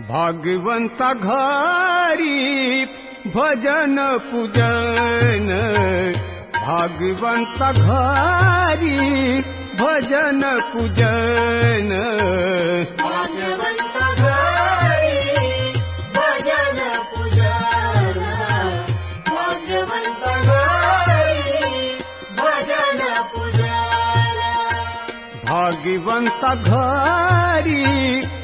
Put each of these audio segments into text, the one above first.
भाग्यवंत घरी भजन पूजन। भाग्यवंत घरी भजन पूजन। भाग्यवंत घरी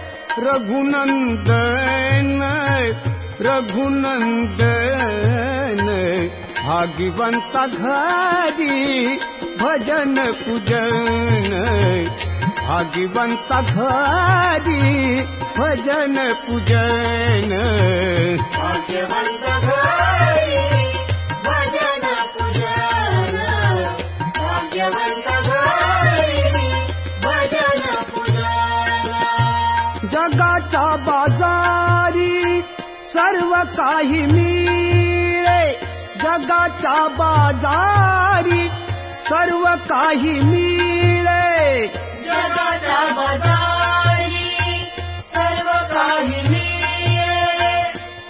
रघुनंदन रघुनंदन, भाग्यवंत घरी भजन पूजन। भाग्यवंत घरी भजन पूजन। भाग्यवंत घरी भजन पूजन। भाग्यवंत घरी बाजारी सर्व काही मिळे. जगाच्या बाजारी सर्व काही मिळे. जगाच्या बाजारी सर्व काही मिळे.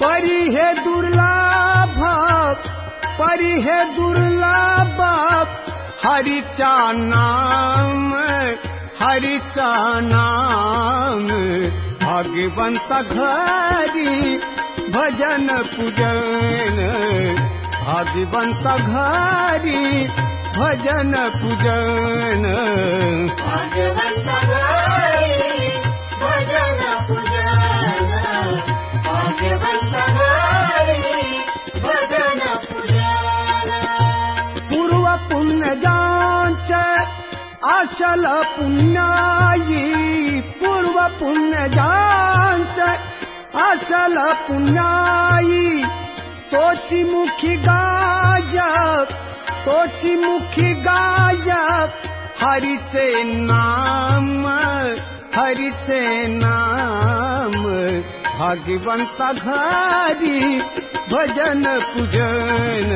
परी हे दुर्लभ परी हे दुर्लभ. हरिचा नाम हरिचा नाम भाग्यवंत घरी भजन पूजन भाग्यवंत घरी भजन पूजन. आचल पुण्याई पूर्व पुण्यजांच आचल पुण्याई तोची मुखी गायक तोची मुखी गायक। हरिचे नाम भाग्यवंत घरी भजन पूजन।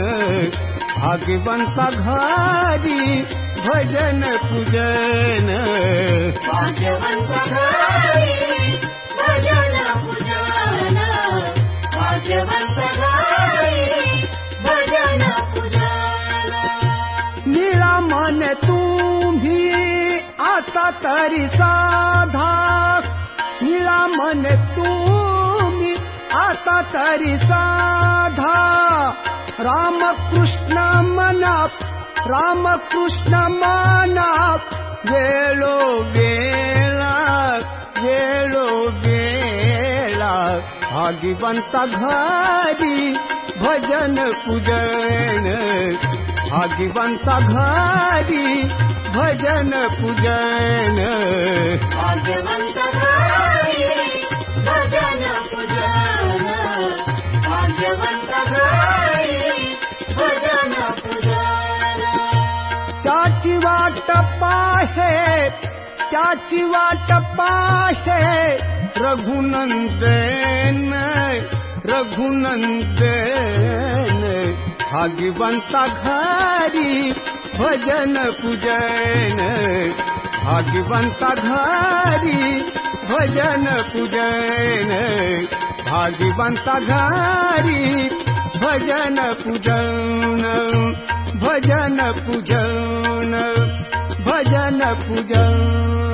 भाग्यवंत घरी भजन पूजन। भजन भजन निळा मन तुम्ही आता तरी साधा। निळा मन तुम्ही आता तरी साधा। रामकृष्ण मना रामकृष्ण मना वेळो वेळा वेळो वेळा भाग्यवंत घरी भजन पूजन। भाग्यवंत घरी भजन पूजन पाहे त्याची वाट पाहे रघुनंदन रघुनंदन भाग्यवंत घरी भजन पूजन। भाग्यवंत घरी भजन पूजन। भाग्यवंत घरी भजन पूजन। भजन पूजन Aku.